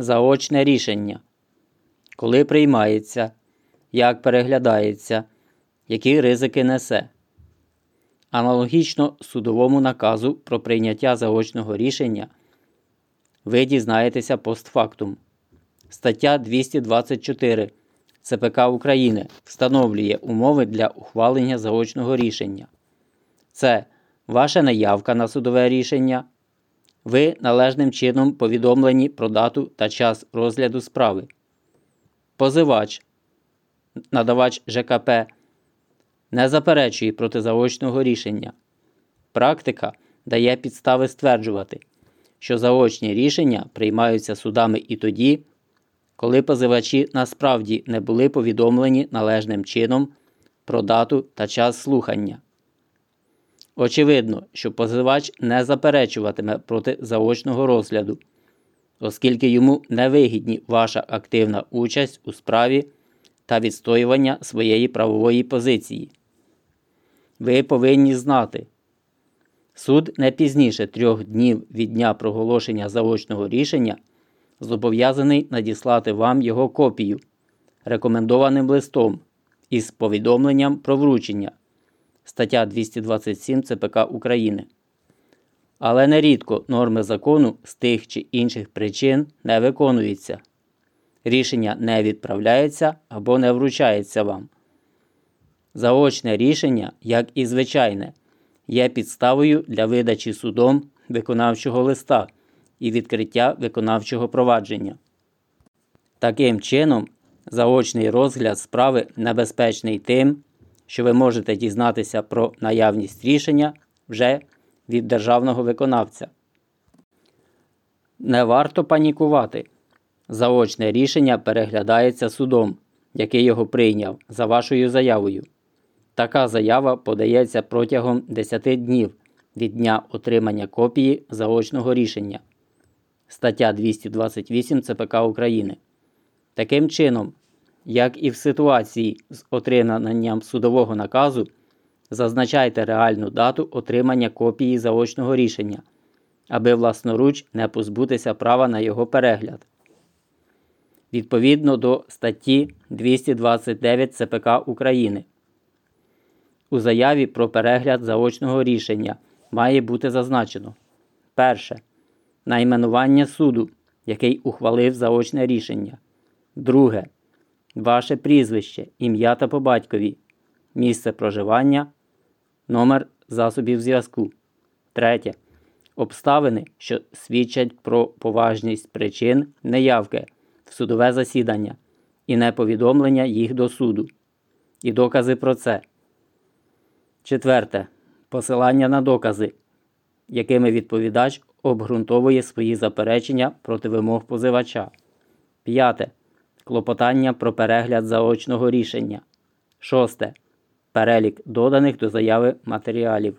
Заочне рішення. Коли приймається, як переглядається, які ризики несе. Аналогічно судовому наказу про прийняття заочного рішення ви дізнаєтеся постфактум. Стаття 224 ЦПК України встановлює умови для ухвалення заочного рішення. Це ваша наявка на судове рішення. Ви належним чином повідомлені про дату та час розгляду справи. Позивач, надавач ЖКП не заперечує проти заочного рішення. Практика дає підстави стверджувати, що заочні рішення приймаються судами і тоді, коли позивачі насправді не були повідомлені належним чином про дату та час слухання. Очевидно, що позивач не заперечуватиме проти заочного розгляду, оскільки йому невигідні ваша активна участь у справі та відстоювання своєї правової позиції. Ви повинні знати, суд не пізніше трьох днів від дня проголошення заочного рішення зобов'язаний надіслати вам його копію рекомендованим листом із повідомленням про вручення стаття 227 ЦПК України. Але нерідко норми закону з тих чи інших причин не виконуються. Рішення не відправляється або не вручається вам. Заочне рішення, як і звичайне, є підставою для видачі судом виконавчого листа і відкриття виконавчого провадження. Таким чином, заочний розгляд справи небезпечний тим, що ви можете дізнатися про наявність рішення вже від державного виконавця. Не варто панікувати. Заочне рішення переглядається судом, який його прийняв за вашою заявою. Така заява подається протягом 10 днів від дня отримання копії заочного рішення. Стаття 228 ЦПК України. Таким чином, як і в ситуації з отриманням судового наказу, зазначайте реальну дату отримання копії заочного рішення, аби власноруч не позбутися права на його перегляд. Відповідно до статті 229 ЦПК України. У заяві про перегляд заочного рішення має бути зазначено перше. Найменування суду, який ухвалив заочне рішення. Друге. Ваше прізвище, ім'я та по батькові, місце проживання, номер засобів зв'язку. Третє. Обставини, що свідчать про поважність причин неявки в судове засідання і неповідомлення їх до суду. І докази про це. Четверте. Посилання на докази, якими відповідач обґрунтовує свої заперечення проти вимог позивача. П'яте. Клопотання про перегляд заочного рішення. Шосте. Перелік доданих до заяви матеріалів.